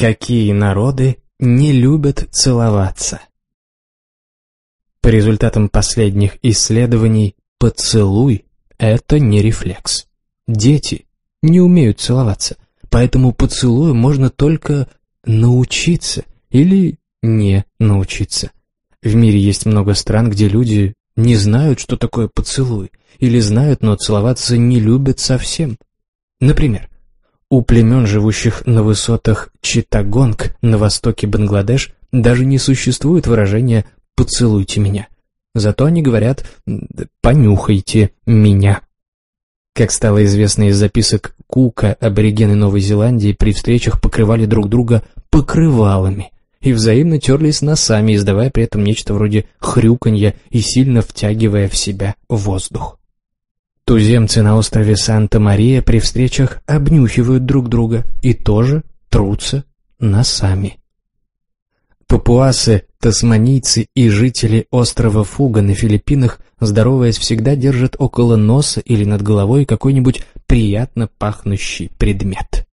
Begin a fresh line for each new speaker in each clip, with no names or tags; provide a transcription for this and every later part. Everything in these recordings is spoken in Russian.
Какие народы не любят целоваться? По результатам последних исследований, поцелуй – это не рефлекс. Дети не умеют целоваться, поэтому поцелую можно только научиться или не научиться. В мире есть много стран, где люди не знают, что такое поцелуй, или знают, но целоваться не любят совсем. Например, у племен, живущих на высотах Читагонг на востоке Бангладеш, даже не существует выражения «поцелуйте меня». Зато они говорят «понюхайте меня». Как стало известно из записок Кука, аборигены Новой Зеландии при встречах покрывали друг друга покрывалами и взаимно терлись носами, издавая при этом нечто вроде хрюканья и сильно втягивая в себя воздух. Туземцы на острове Санта-Мария при встречах обнюхивают друг друга и тоже трутся носами. Папуасы, тасманийцы и жители острова Фуга на Филиппинах, здороваясь, всегда держат около носа или над головой какой-нибудь приятно пахнущий предмет.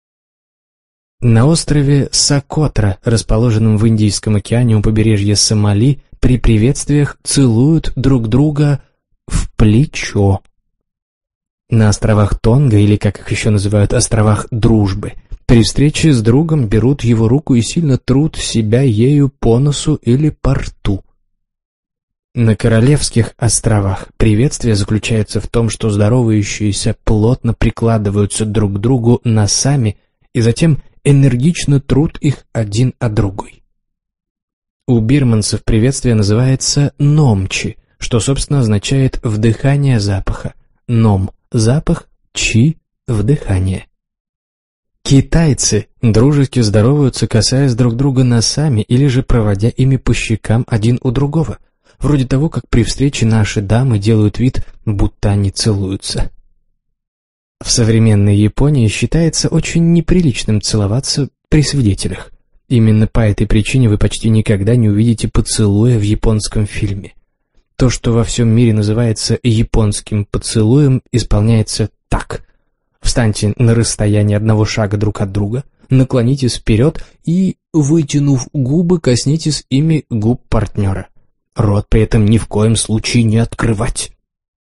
На острове Сокотра, расположенном в Индийском океане у побережья Сомали, при приветствиях целуют друг друга в плечо. На островах Тонга, или как их еще называют, островах Дружбы, при встрече с другом берут его руку и сильно трут себя ею по носу или по рту. На Королевских островах приветствие заключается в том, что здоровающиеся плотно прикладываются друг к другу носами и затем энергично трут их один о другой. У бирманцев приветствие называется «номчи», что, собственно, означает «вдыхание запаха», «ном» запах, чи, вдыхание. Китайцы дружески здороваются, касаясь друг друга носами или же проводя ими по щекам один у другого, вроде того, как при встрече наши дамы делают вид, будто они целуются. В современной Японии считается очень неприличным целоваться при свидетелях. Именно по этой причине вы почти никогда не увидите поцелуя в японском фильме. То, что во всем мире называется японским поцелуем, исполняется так. Встаньте на расстоянии одного шага друг от друга, наклонитесь вперед и, вытянув губы, коснитесь ими губ партнера. Рот при этом ни в коем случае не открывать.